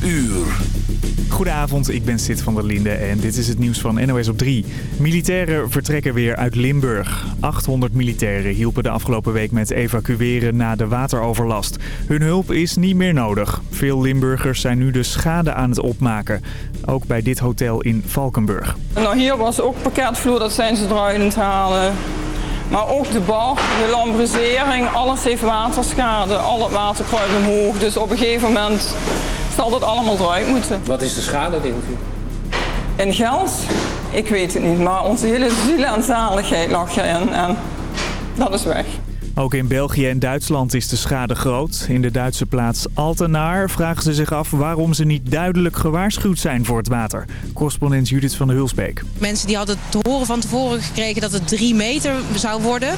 12 uur. Goedenavond, ik ben Sid van der Linde en dit is het nieuws van NOS op 3. Militairen vertrekken weer uit Limburg. 800 militairen hielpen de afgelopen week met evacueren na de wateroverlast. Hun hulp is niet meer nodig. Veel Limburgers zijn nu de schade aan het opmaken. Ook bij dit hotel in Valkenburg. Nou, hier was ook pakketvloer, dat zijn ze eruit aan het halen. Maar ook de bar, de lambrisering, alles heeft waterschade. Al het water kruipt omhoog. Dus op een gegeven moment zal dat allemaal eruit moeten. Wat is de schade, denkt u? In geld? Ik weet het niet, maar onze hele ziel en zaligheid lag erin. En dat is weg. Ook in België en Duitsland is de schade groot. In de Duitse plaats Altenaar vragen ze zich af waarom ze niet duidelijk gewaarschuwd zijn voor het water. Correspondent Judith van der Hulsbeek. Mensen die hadden te horen van tevoren gekregen dat het drie meter zou worden.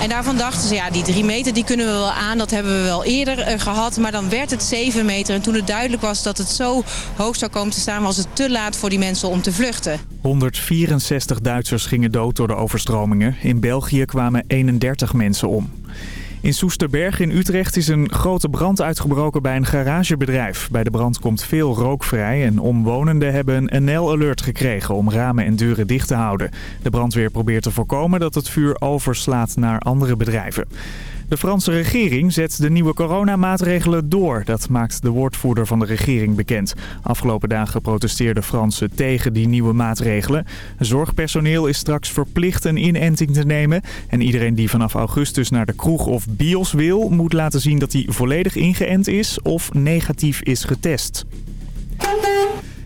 En daarvan dachten ze, ja die drie meter die kunnen we wel aan. Dat hebben we wel eerder eh, gehad. Maar dan werd het zeven meter. En toen het duidelijk was dat het zo hoog zou komen te staan... was het te laat voor die mensen om te vluchten. 164 Duitsers gingen dood door de overstromingen. In België kwamen 31 mensen om. In Soesterberg in Utrecht is een grote brand uitgebroken bij een garagebedrijf. Bij de brand komt veel rook vrij en omwonenden hebben een NL-alert gekregen om ramen en deuren dicht te houden. De brandweer probeert te voorkomen dat het vuur overslaat naar andere bedrijven. De Franse regering zet de nieuwe coronamaatregelen door. Dat maakt de woordvoerder van de regering bekend. Afgelopen dagen protesteerden Fransen tegen die nieuwe maatregelen. Zorgpersoneel is straks verplicht een inenting te nemen. En iedereen die vanaf augustus naar de kroeg of bios wil... moet laten zien dat hij volledig ingeënt is of negatief is getest.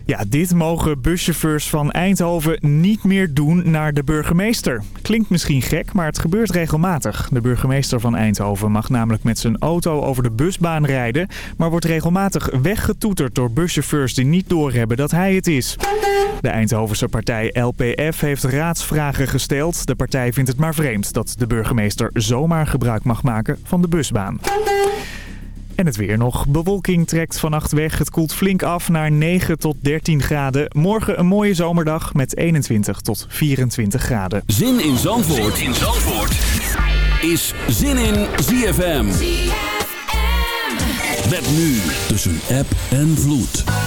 Ja, dit mogen buschauffeurs van Eindhoven niet meer doen naar de burgemeester. Klinkt misschien gek, maar het gebeurt regelmatig. De burgemeester van Eindhoven mag namelijk met zijn auto over de busbaan rijden... maar wordt regelmatig weggetoeterd door buschauffeurs die niet doorhebben dat hij het is. De Eindhovense partij LPF heeft raadsvragen gesteld. De partij vindt het maar vreemd dat de burgemeester zomaar gebruik mag maken van de busbaan. En het weer nog. Bewolking trekt vannacht weg. Het koelt flink af naar 9 tot 13 graden. Morgen een mooie zomerdag met 21 tot 24 graden. Zin in Zandvoort, zin in Zandvoort. is Zin in ZFM. Met nu tussen app en vloed.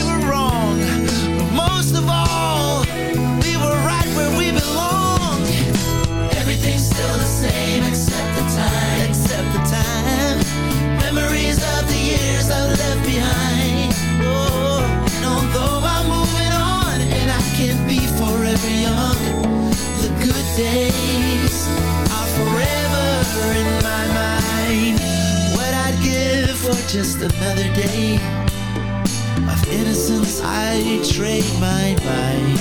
we're young. The good days are forever in my mind. What I'd give for just another day Of innocence I trade my mind.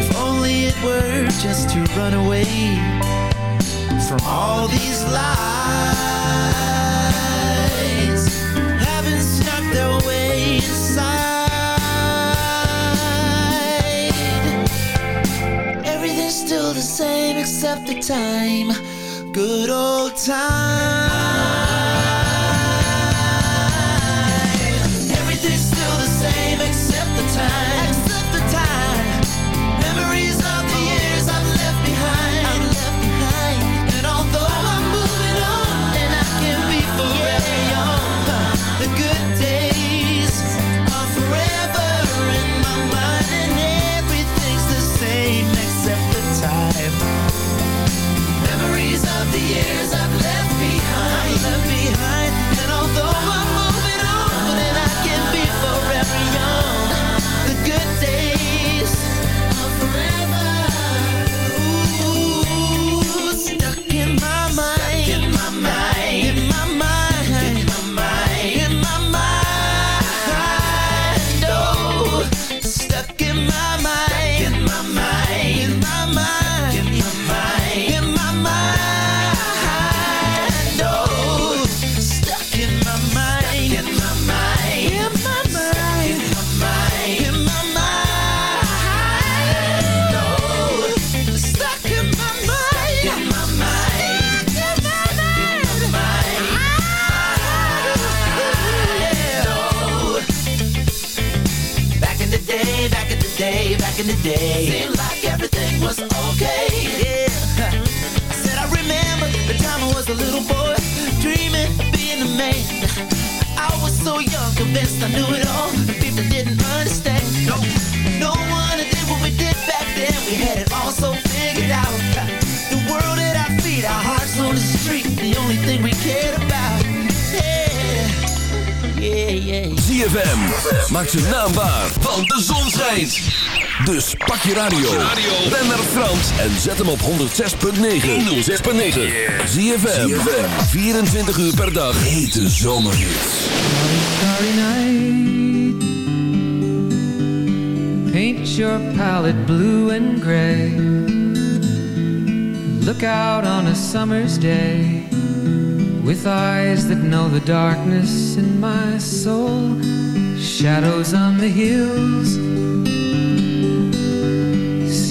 If only it were just to run away From all these lies. Haven't snuck their way still the same except the time. Good old time. En zet hem op 106.9. 106.9. Zie je 24 uur per dag. Hete zomer. Paint your palette blue and gray. Look out on a summer's day. With eyes that know the darkness in my soul. Shadows on the hills.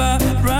far right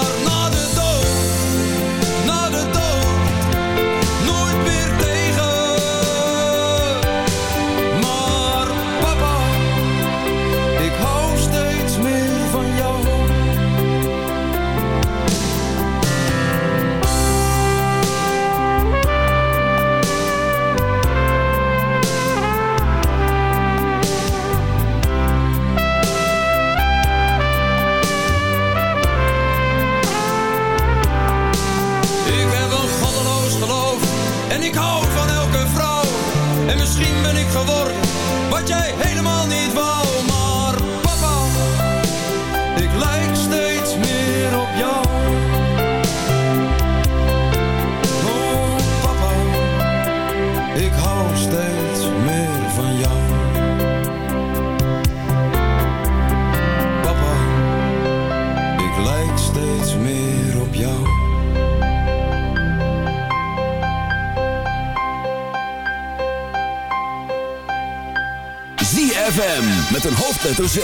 met een hoofdletter Z.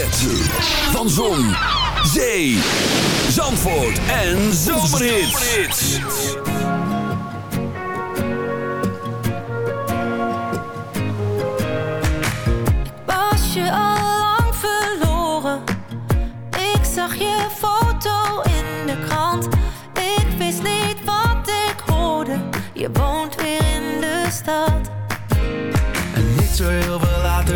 Van Zon, Zee, Zandvoort en Zomerhits. Ik was je al lang verloren. Ik zag je foto in de krant. Ik wist niet wat ik hoorde. Je woont weer in de stad. En niet zo heel veel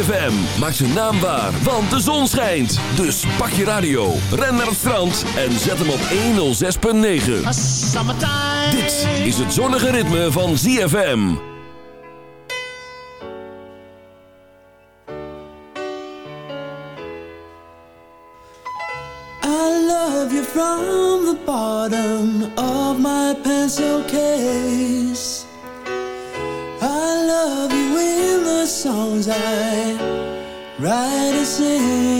ZFM. Maak zijn naam waar, want de zon schijnt. Dus pak je radio, ren naar het strand en zet hem op 106.9. Dit is het zonnige ritme van ZFM. I love you from the bottom of my pencil case. I love you in the songs I Right as it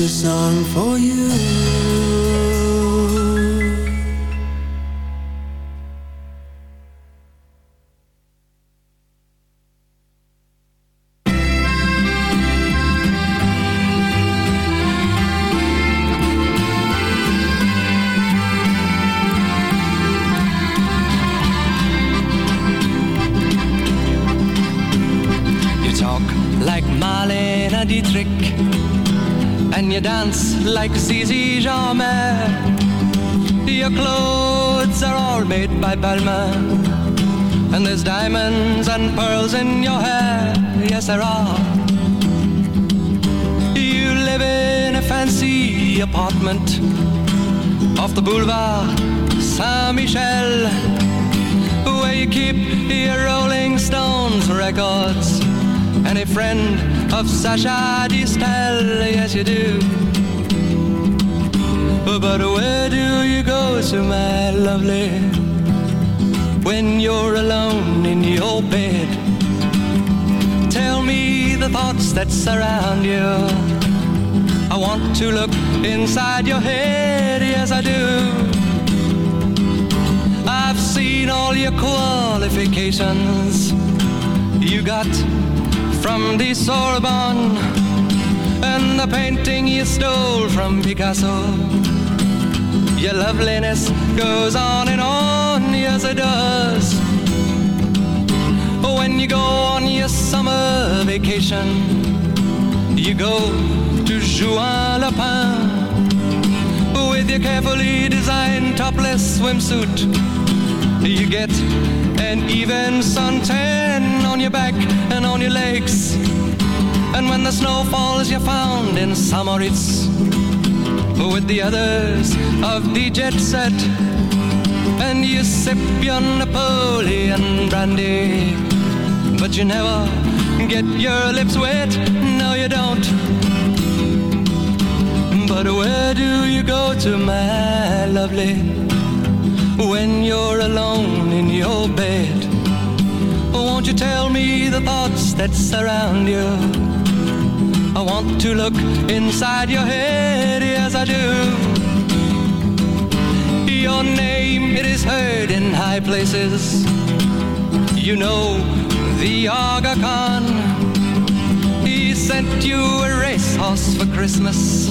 This song for you. Inside your head, yes I do. I've seen all your qualifications you got from the Sorbonne and the painting you stole from Picasso. Your loveliness goes on and on, yes it does. When you go on your summer vacation, you go to Juan-les-Pins your carefully designed topless swimsuit. You get an even suntan on your back and on your legs. And when the snow falls, you're found in St. Moritz with the others of the jet set. And you sip your Napoleon brandy, but you never get your lips wet. No, you don't. But where do you go to, my lovely, when you're alone in your bed? Won't you tell me the thoughts that surround you? I want to look inside your head, yes I do. Your name, it is heard in high places. You know the Aga Khan. He sent you a racehorse for Christmas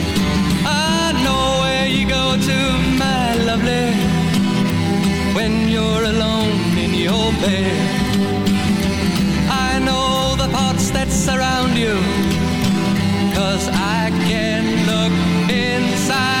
Bed. I know the thoughts that surround you, cause I can look inside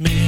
Me.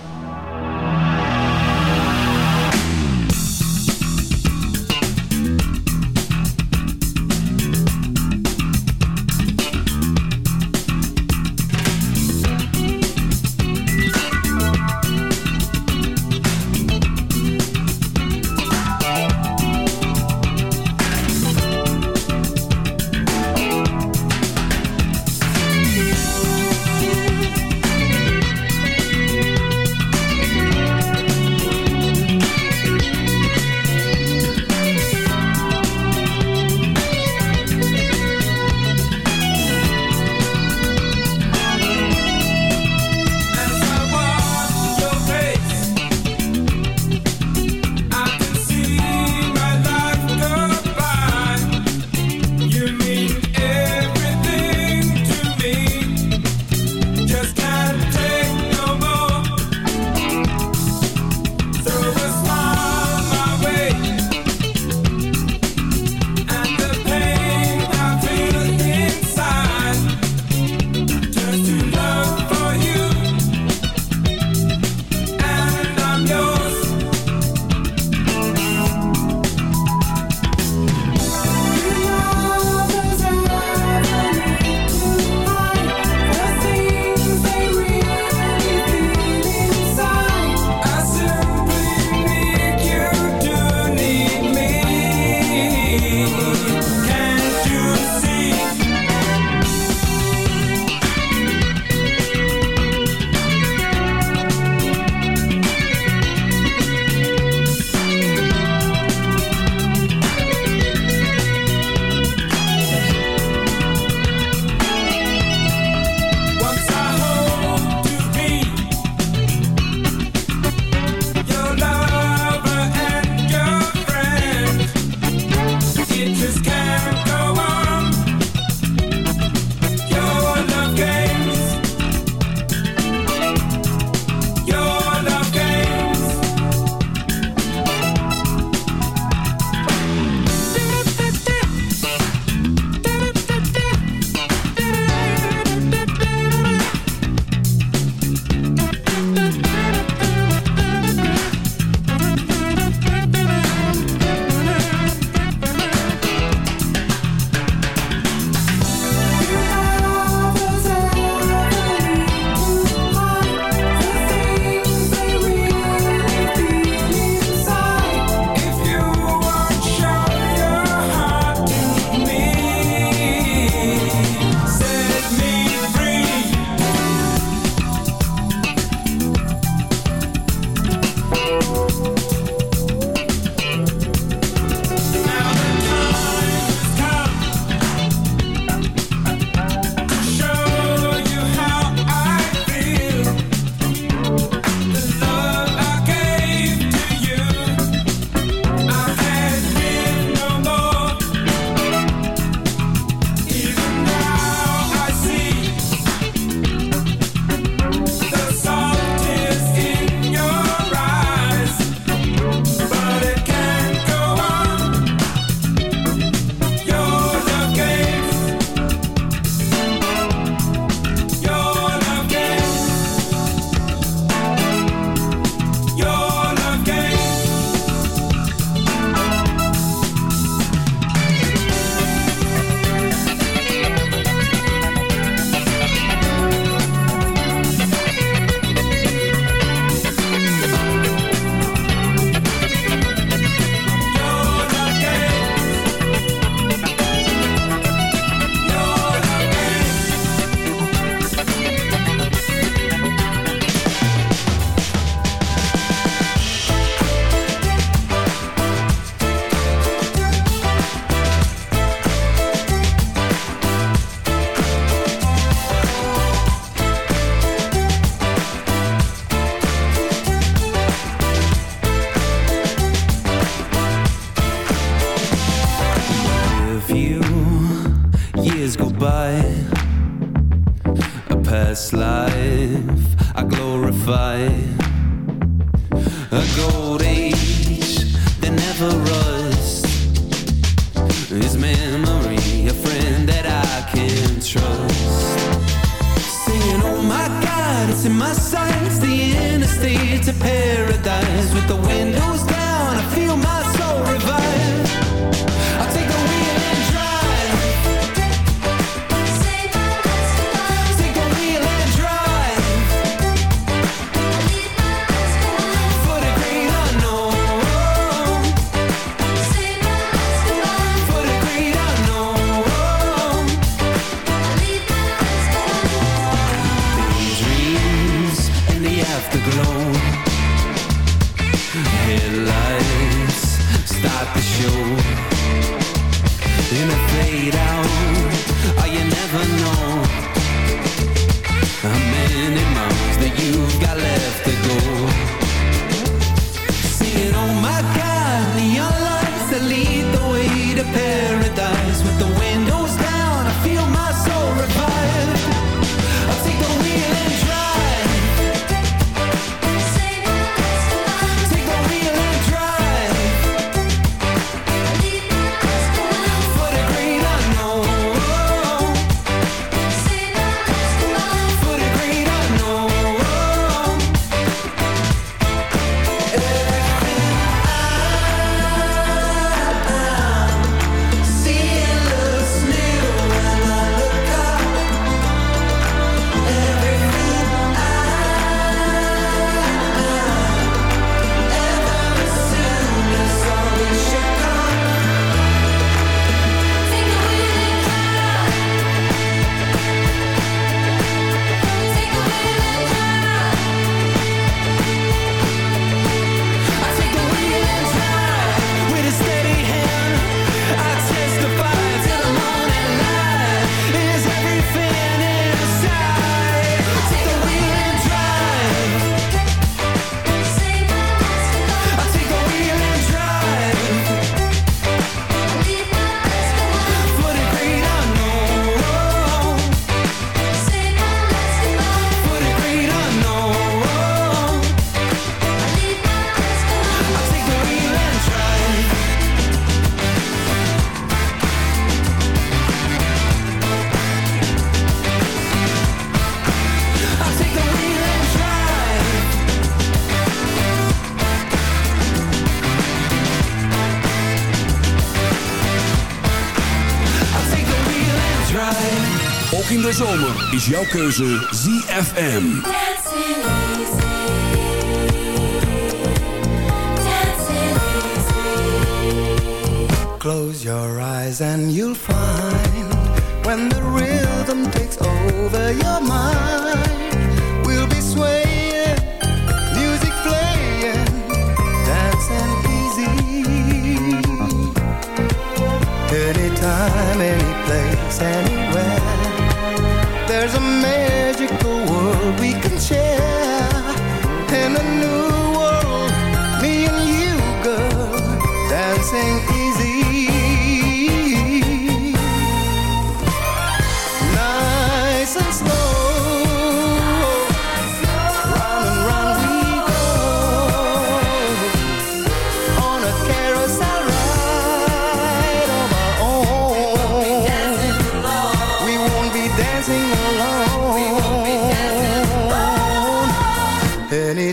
jouw keuze ZFM.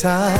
time.